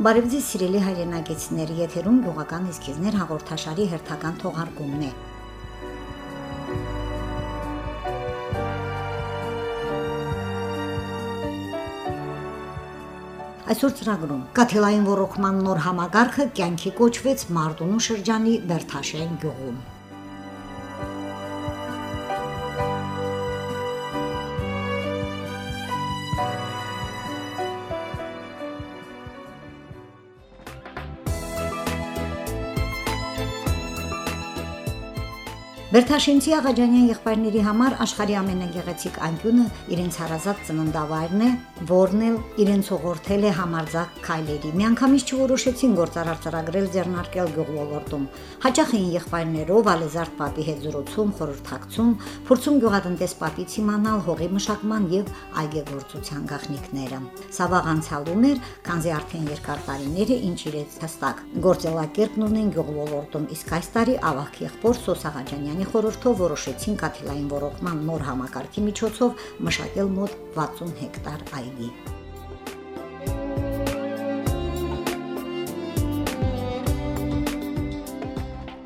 Բարև ձեզ սիրելի հայրենակիցներ, եթերում գյուղական իսկիզներ հաղորդաշարի հերթական թողարկումն է։ Այսօր ծրագրում. Կաթիլային ռոռոկման նոր համագարքը կյանքի կոչվեց Մարտունու շրջանի Բերթաշեն գյուղում։ Բերթաշինցի Աղաջանյան եղբայրների համար աշխարհի ամենագեղեցիկ անկյունը իրենց հարազատ ծննդավայրն է, որն էլ իրենց ուղղորդել է համարձակ քայլերի։ Միանգամից չորոշեցին գործարար ծրագրել ձեռնարկել գյուղոլորտում։ Հաճախ էին եղբայրներով Ալեզարդ Պապի հետ զրուցում, խորհրդակցում, փորձում գյուղատնտես Պապից իմանալ հողի մշակման եւ այգեգործության գաղտնիքները։ Սավաղ անցյալում էր, քանզի արդեն երկար տարիներ է ինչ իրենց հստակ գործելակերպն ունեն գյուղոլորտում, իսկ այս տարի ավակ եղբոր Սոս Աղաջանյան Հայաստանի խորհրդով որոշեցին կաթիլային ռոռոկման նոր համակարգի միջոցով մշակել մոտ 60 հեկտար այգի։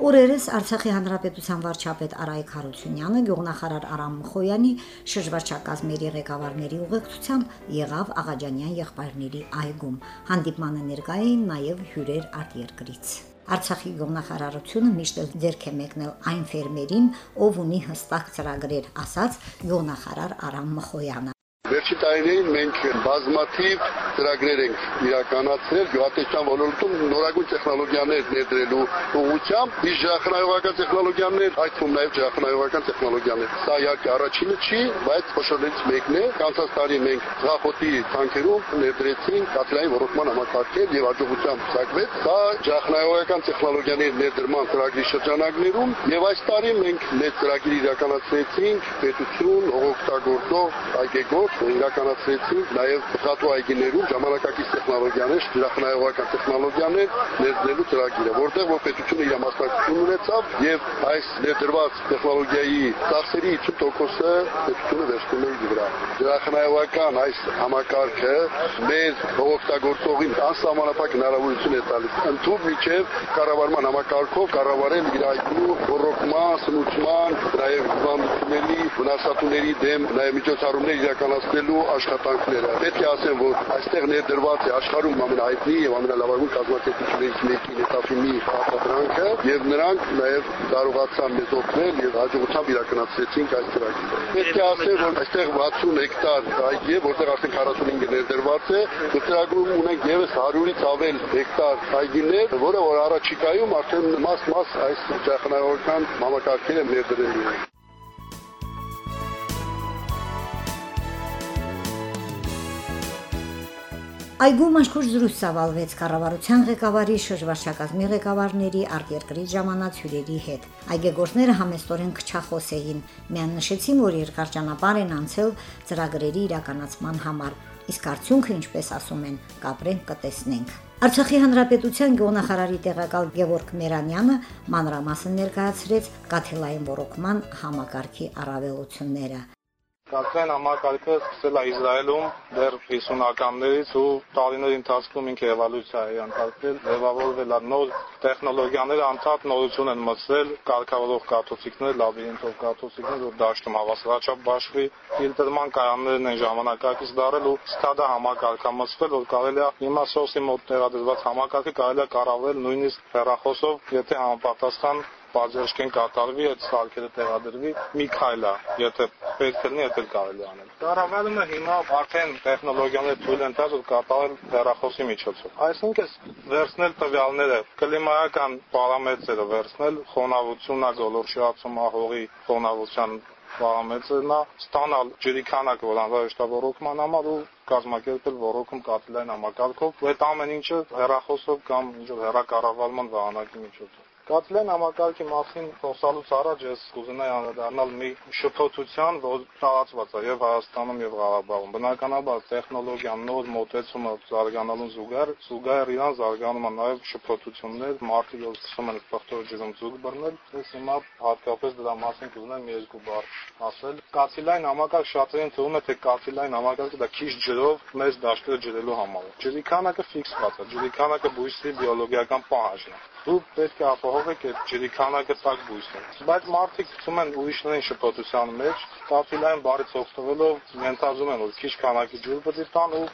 Օրերս Արցախի հանրապետության վարչապետ Արայք Հարությունյանը գյուղնախարար Արամ Մխոյանի շրջվարչակազմերի ղեկավարների ուղեկցությամբ եղավ Աղաջանյան եղբայրների այգում։ Հանդիպմանը ներկայ էին նաև հյուրեր արտերկրից։ Արցախի գյուղնախարարությունը միշտ ձեռք է մեկնել այն ֆերմերին, ով ունի հստակ ծրագրեր, ասաց գյուղնախարար Արամ Մխոյանը։ Վերջի տարիներին մենք բազմաթիվ ծրագրեր ենք իրականացրել գյուղատնտեսության ոլորտում նորագույն տեխնոլոգիաներ ներդրելու ուղղությամբ, իսկ ժախնայողական տեխնոլոգիաներ, այդ թվում նաև ժախնայողական տեխնոլոգիաներ։ Սա իհարկե առաջինը չի, բայց խոշորներից մեկն է։ Կանցած տարի մենք ծախոտի ցանկերում ներդրեցինք կաթիլային ռոռոկման համակարգեր եւ աջակցությամբ ցակվեց։ Սա ժախնայողական տեխնոլոգիաներ ներդրման ծրագրի շրջանակներում եւ այս տարի մենք մեծ ծրագիր իրականացրեցինք պետություն, օգտագործող այգեգործ իրականացրեցինք նաև խատու այգիներում ժամանակակից տեխնոլոգիաներ, ջրախնայողական տեխնոլոգիաներ ներդնելու ծրագիրը, որտեղ որ պետությունը իր մասնակցություն ունեցավ եւ այս ներդրված տեխնոլոգիայի ծախսերի 50%-ը պետությունը վերցնում է իր վրա։ Ջրախնայողական այս համակարգը մեր օգտագործողին անսահմանափակ հնարավորություն է տալիս ընդհանուր միջև կառավարման համակարգով կառավարել իր այգու ռոռոկման, սնուցման, նաև վանդությունների, վնասատուների դեմ նաև միջոցառումներ իրականացնել ստեղծելու աշխատանքները։ Պետք է ասեմ, որ այստեղ ներդրված է աշխարհում ամենահայտնի եւ ամենալավագույն կազմակերպություններից մեկի Նետաֆիմի արտադրանքը եւ նրանք նաեւ կարողացան մեզ օգնել եւ հաջողությամբ իրականացրեցինք այս ծրագիրը։ Պետք է ասեմ, որ այստեղ 60 հեկտար այգի է, որտեղ արդեն 45 ներդրված է, ու ծրագրում ունենք եւս 100-ից ավել հեկտար այգիներ, որը որ առաջիկայում արդեն մաս-մաս այս ճախնայողական համակարգերը ներդրելու են։ Այգու մաշկուր զրույց ծավալվեց կառավարության ղեկավարի շրջվարչակազմի ղեկավարների արտերկրից ժամանած հյուրերի հետ։ Այգեգործները համեստորեն քչախոս էին, միան նշեցին, որ երկար ճանապարհ են անցել ծրագրերի իրականացման համար, իսկ արդյունքը, ինչպես ասում են, կապրենք կտեսնենք։ Արցախի հանրապետության գյուղնախարարի տեղակալ Գևորգ Մերանյանը մանրամասն ներկայացրեց կաթիլային ռոռոկման համակարգի առավելությունները։ Կարգային համակարգը սկսել է Իսրայելում դեռ 50-ականներից ու տարիների ընթացքում ինքը էվոլյուցիա է ենթարկվել, ձևավորվել է նոր տեխնոլոգիաները անդադ նորություն են մտցրել, կարգավորող կաթոցիկներ, լաբիրինթով կաթոցիկներ, որ դաշտում հավասարաչափ բաշխվի, ֆիլտրման կայաններն են ժամանակակից դարել ու ստադա համակարգը մտցվել, որ կարելի է հիմա սոսի մոտ տեղադրված համակարգը կարելի է կառավարել նույնիսկ հեռախոսով, եթե համապատասխան բաժերշկեն կատարվի, այդ սարքերը տեղադրվի, մի քայլ է, եթե պետք լինի, դա կարելի անել։ Կառավարումը հիմա արդեն տեխնոլոգիաները թույլ են տալիս կատարել հեռախոսի միջոցով։ Այսինքն վերցնել տվյալները, կլիմայական պարամետրերը վերցնել, խոնավությունը, գոլորշիացումը, հողի խոնավության պարամետրն է, ստանալ ջրի քանակը, որ անհրաժեշտ է ռոռոկման համար ու կազմակերպել ռոռոկում կատլային համակարգով, ու այդ ամեն ինչը հեռախոսով կամ ինչ որ հեռակառավարման վահանակի միջոցով։ Կաթլեն համակարգի մասին խոսալուց առաջ ես կուզենայի անդրադառնալ մի շփոթության, որ տարածված է եւ Հայաստանում եւ Ղարաբաղում։ Բնականաբար տեխնոլոգիան նոր մոտեցումը զարգանալուն զուգահեռ, զուգահեռ իրան զարգանում են նաեւ շփոթություններ, մարդիկ որ սկսում են ֆակտոր ջրում զուգ բռնել, ես հիմա հատկապես դրա մասին կուզենամ երկու բառ ասել։ Կաթիլային համակարգ շատերին թվում է թե կաթիլային համակարգը դա քիչ ջրով մեծ դաշտերը ջրելու համար Ջրի քանակը ֆիքսված է, ջրի քանակը բույսի բիոլոգիական պահանջն է դու պետք է ապահովեք այդ ջրի քանակը բույսը։ Բայց մարդիկ ցում են ուրիշներին շփոթության մեջ, կապիլային բարից օգտվելով ենթադրում են, որ քիչ քանակի ջուր պետք է տան ու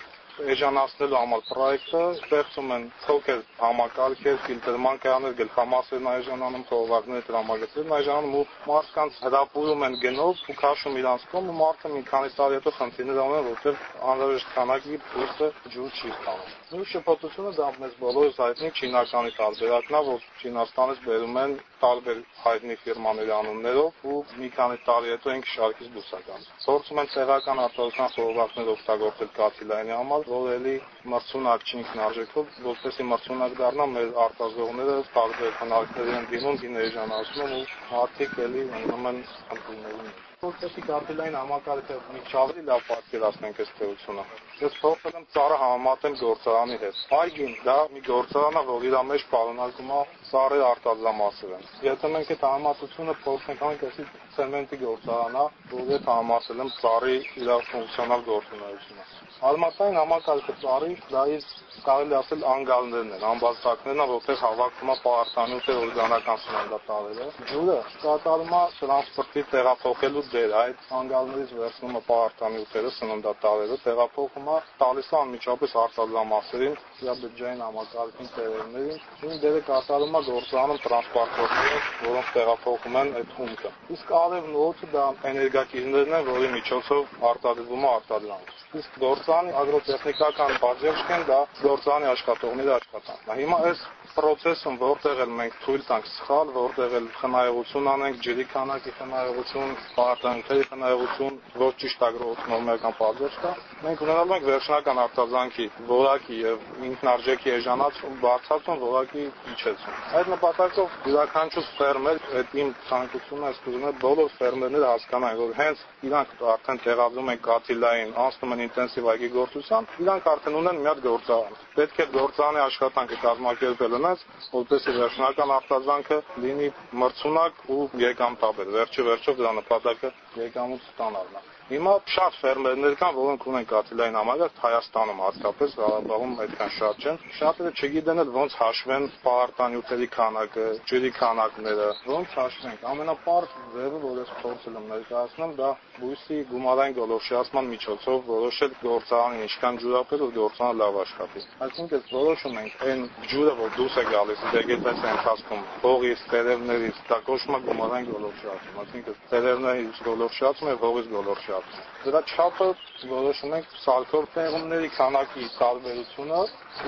էժանացնելու համար պրոյեկտը ստեղծում են փոքր համակարգեր, ֆիլտրման կանոններ, գլխամասերն այժանանում, խողովակները տրամագծերն այժանանում ու մարդկանց հրապուրում են գնով ու քաշում իրանց կողմ ու մարդը մի քանի տարի հետո խնդիրներ ունեն, որտեղ անհրաժեշտ քանակի փոստը ջուր չի ստանում։ Նույն շփոթությունը դա մեզ բոլորս հայտնի չինականի տարբերակն է, որ Չինաստանից բերում են տարբեր հայտնի ֆիրմաների անուններով ու մի քանի տարի հետո ինքը շարքից դուրս գալիս։ Փորձում են տեղական արտադրության խողովակներ օգտագործել կաթիլայնի համար, որ էլի մրցունակ չի ինքնարժեքով, որպեսզի մրցունակ դառնա մեր արտադրողները տարբեր հնարքների են դիմում, դիներժանացնում ու մարդիկ էլի ունենում են խնդիրների որպեսի կարտելային համակարգը մի ավելի լավ պատկերացնենք այս թեությունը։ Ես փորձել եմ ծառը համեմատեմ գործարանի հետ։ Այգին դա մի գործարան է, որ իր մեջ պարունակում է ծառի արտադրամասեր են։ Եթե մենք այդ համեմատությունը փորձենք անենք, այսի ցեմենտի գործարան է, որ հետ համեմատել եմ ծառի իր ֆունկցիոնալ գործունեությունը։ Արմատային համակարգը ծառի դա իր կարելի ասել անգալներն են, ամբաստակներն, որտեղ հավաքվում է պարտանյութեր օրգանական սննդատարերը։ Ջուրը կատարում է տրանսպորտի տեղափոխելու դեր, այդ անգալներից վերցնում է պարտանյութերը, սննդատարերը, տեղափոխում է, տալիս է անմիջապես արտադրամասերին, բյուջեային համակարգին տերերներին։ Նույն դերը կատարում է գործանում տրանսպորտորները, որոնք տեղափոխում են այդ հումքը։ Իսկ արևն օդը դա էներգակիրներն են, որի միջոցով արտադրվում է արտադրանք։ Իսկ գործանի ագրոտեխնիկական բաժնեջքեն դա գործանի աշխատողների աշխատանքն է։ Հիմա այս process-ում որտեղ էլ մենք թույլ տանք սխալ, որտեղ էլ խնայողություն անենք, ջրի քանակի խնայողություն, պարտանքների խնայողություն, ոչ ճիշտ ագրոօթնորմական բաժնեջ կա, մենք ունենալու ենք վերջնական արտազանքի որակի եւ ինքնարժեքի էժանացում, բարձրացում, որակի իջեցում։ Այդ նպատակով յուրաքանչյուր ֆերմեր, այդ իմ ցանկությունն է, սկսում է բոլոր ֆերմերները հասկանան, որ հենց իրանք արդեն տեղադրում են կաթիլային, անցնում են ինտենսիվ այգի գործության, իրանք արդեն ունեն մի հատ գործարան պետք է գործանի աշխատանքը կազմակերպել ունես, որպեսզի վերջնական արտազանքը լինի մրցունակ ու եկամտաբեր։ Վերջի վերջով դրա նպատակը եկամուտ ստանալն է։ Հիմա շատ ֆերմերներ կան, որոնք ունեն կաթիլային համակարգ Հայաստանում հատկապես, Ղարաբաղում այդքան շատ չեն։ Շատերը չգիտեն էլ ոնց հաշվեն պարտանյութերի քանակը, ջրի քանակները, ոնց հաշվենք։ Ամենապարզ ձևը, որ ես փորձել եմ ներկայացնել, դա բույսի գումարային գոլորշիացման միջոցով որոշել գործարանին ինչքան ջուր ապել, որ գործարանը լավ աշխատի։ Այսինքն ես որոշում ենք այն ջուրը, որ դուրս է գալիս վեգետացիա ընթացքում, հողից, տերևներից, դա կոչվում է գումարային գոլորշիացում։ Այսինքն տերևներից գոլորշիացում է հողից գոլորշիացում Դրա չափը որոշում ենք սալքոր տեղումների քանակի տարբերությունը,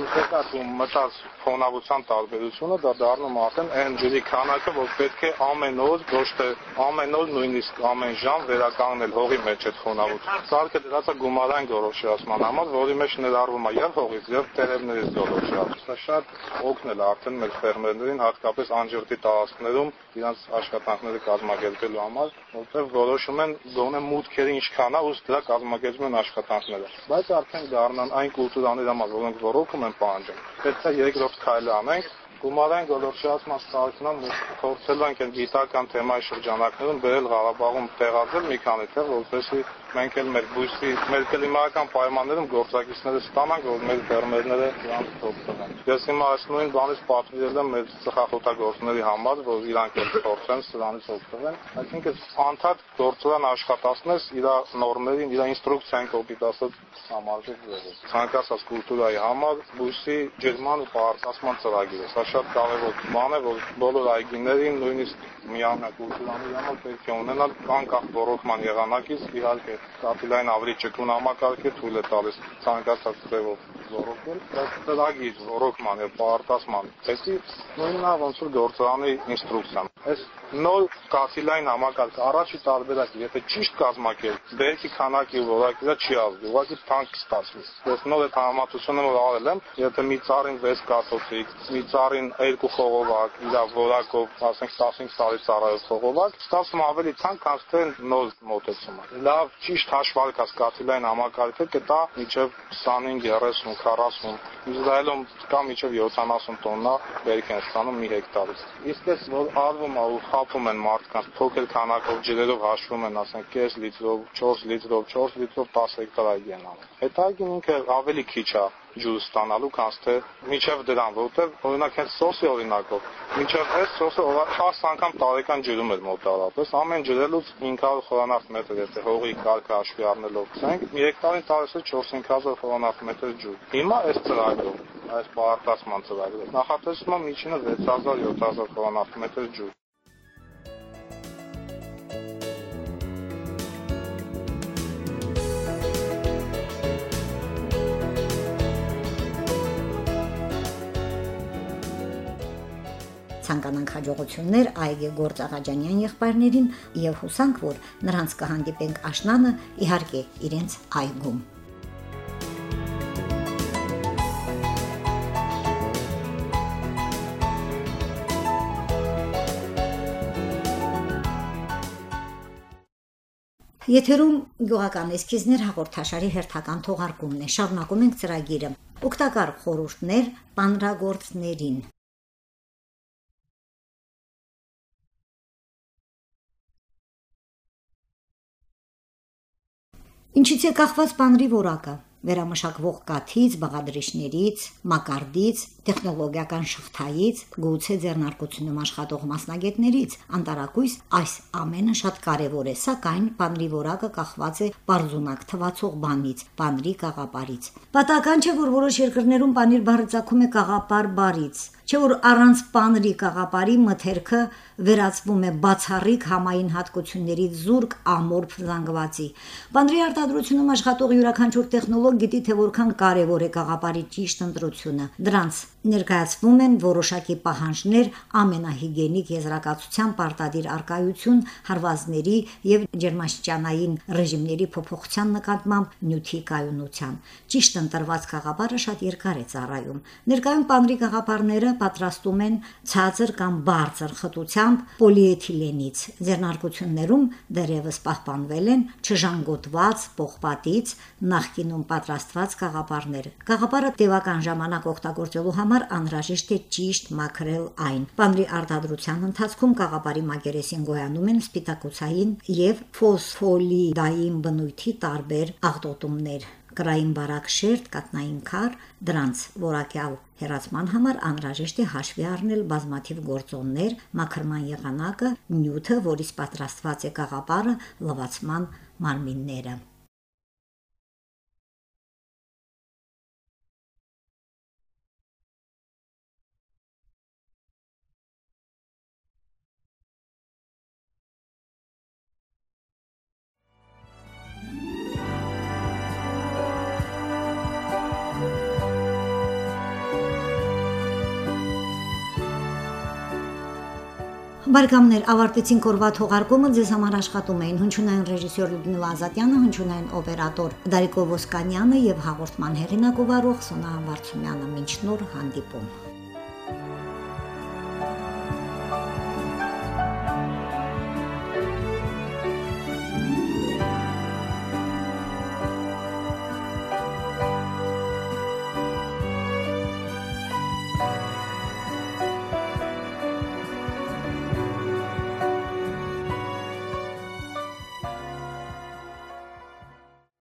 ուսեկած ու մտած ֆոնավության տարբերությունը դա դառնում արդեն այն ջրի քանակը, որ պետք է ամեն օր, ոչ թե ամեն օր նույնիսկ ամեն ժամ վերականգնել հողի մեջ այդ ֆոնավությունը։ Սալքը դրած է գումարային գորոշիացման համար, որի մեջ ներառվում է եւ հողից եւ տերևներից գորոշիացում։ Սա շատ օգնել արդեն մեր ֆերմերներին, հատկապես անջրտի տարածքներում իրենց աշխատանքները կազմակերպելու համար, որտեղ որոշում են գոնե մուտքերի ինչքան է, ու դրա կազմակերպում են աշխատանքները։ Բայց արդեն դառնան այն կուլտուրաներ համար, որոնք ռոռոկում են պահանջում։ Պետք է երկրորդ քայլը անենք, գումարային գոլորշիացման ստացման փորձել ենք գիտական թեմայի շրջանակներում բերել Ղարաբաղում տեղադրել մի քանի տեղ, որովհետեւ մենք էլ մեր բույսի, մեր կլիմայական պայմաններում գործակիցները ստանանք, որ մեր ֆերմերները դրանց օգտվեն։ Ես հիմա այս նույն բանից պատվիրել եմ մեր ծխախոտագործների համար, որ իրանք էլ փորձեն սրանից օգտվեն։ Այսինքն անդադ գործարան աշխատացնես իր նորմերին, իր ինստրուկցիային կոպիտ ասած համարժեք ձևով։ Ցանկացած կուլտուրայի համար բույսի ջերման ու պարտացման ծրագիրը։ Սա շատ կարևոր բան է, որ բոլոր այգիներին նույնիսկ միանակ կուլտուրանի համար պետք է ունենալ անկախ ռոռոկման եղանակից իհարկե կապիլային ավելի ճկուն համակարգ է թույլ է տալիս ցանկացած ձևով ռոռոկել, բայց ծրագիր ռոռոկման եւ պարտասման տեսի նույնն է ոնց որ գործարանի ինստրուկցիան։ Այս նոր կաթիլային համակարգը առաջի տարբերակ, եթե ճիշտ կազմակեր, բերքի քանակի որակը չի ազդի, ուղղակի թանկ կստացվի։ Ես նոր այդ համատությունը որ արել եմ, եթե մի ծառին 6 կաթոցիկ, մի ծառին 2 խողովակ, իր որակով, ասենք 15 տարի ծառայող խողովակ, ստացվում ավելի թանկ, քան թե նոր մոտեցումը։ Լավ ճիշտ հաշվարկած կաթիլային համակարգը կտա միջև 25, 30, 40, Իսրայելում կա միջև 70 տոննա բերք են ստանում մի հեկտարից։ Իսկ էս որ արվում է ու խափում են մարդկանց փոքր քանակով ջրերով հաշվում են, ասենք, կես լիտրով, 4 լիտրով, 4 լիտրով 10 հեկտար այգեն անում։ Այդ այգին ինքը ավելի քիչ է ջուր ստանալու, քան թե միջև դրան, որովհետև օրինակ հենց սոսի օրինակով, միջև այս սոսը 10 անգամ տարեկան ջրում էր մոտավորապես, ամեն ջրելուց 500 խորանարդ մետր, եթե հողի կարգը հաշվի առնելով, ցանկ 3 հեկտարին տարես է 4-5000 խորանարդ մետր ջուր։ Հիմա այս ծրագրով, այս պարտասման ծրագրով նախատեսվում է միջինը 6000-7000 խորանարդ մետր ջուր։ ցանկանանք հաջողություններ այգեգործ Աղաջանյան եղբայրներին եւ հուսանք, որ նրանց կհանդիպենք աշնանը իհարկե իրենց այգում։ Եթերում գյուղական էսքիզներ հաղորդաշարի հերթական թողարկումն է։ Շարունակում ենք ծրագիրը։ Օգտակար խորհուրդներ պանրագործներին։ Ինչից է կախված բանրի որակը վերամշակվող կաթից, բաղադրիչներից, մակարդից, տեխնոլոգիական շղթայից, գուցե ձեռնարկությունում աշխատող մասնագետներից, անտարակույս այս ամենը շատ կարևոր է, սակայն բանրի որակը կախված է բարձունակ թվացող բանից, բանրի կաղապարից։ Պատահական չէ, որ որոշ երկրներում բանիր բարձակում է կաղապար բարից, չէ որ առանց բանրի կաղապարի մթերքը վերածվում է բացառիկ համային հատկություններից զուրկ ամորփ զանգվածի։ Բանրի արտադրությունում աշխատող յուրաքանչյուր տեխնոլոգ գիտի թե որքան կարևոր է կաղապարի ճիշտ ընտրությունը։ Դրանց ներկայացվում են որոշակի պահանջներ ամենահիգենիկ եզրակացության պարտադիր արկայություն հարվածների եւ ջերմաստիճանային ռեժիմների փոփոխության նկատմամբ նյութի կայունության։ Ճիշտ ընտրված կաղապարը շատ երկար է ծառայում։ Ներկայում բանրի կաղապարները պատրաստում են ցածր կամ բարձր խտությամբ պոլիէթիլենից։ Ձեռնարկություններում դեռևս պահպանվել են չժանգոտված պողպատից նախկինում պատրաստված կաղապարներ։ Կաղապարը տևական ժամանակ օգտագործելու համար անհրաժեշտ է ճիշտ մաքրել այն։ Բանրի արտադրության ընթացքում կաղապարի մակերեսին գոյանում են սպիտակուցային եւ ֆոսֆոլիդային բնույթի տարբեր աղտոտումներ կրային բարակ շերտ, կատնային քար, դրանց որակյալ հերացման համար անհրաժեշտ է հաշվի առնել բազմաթիվ գործոններ, մաքրման եղանակը, նյութը, որից պատրաստված է կաղապարը, լվացման մարմինները։ Բարգամներ ավարտեցին կորվա թողարկումը ձեզ համար աշխատում էին հնչյունային ռեժիսոր Լյուդմիլա Ազատյանը, հնչյունային օպերատոր Դարիկո Ոսկանյանը եւ հաղորդման հեղինակ ով Սոնա Վարդումյանը։ Մինչ նոր հանդիպում։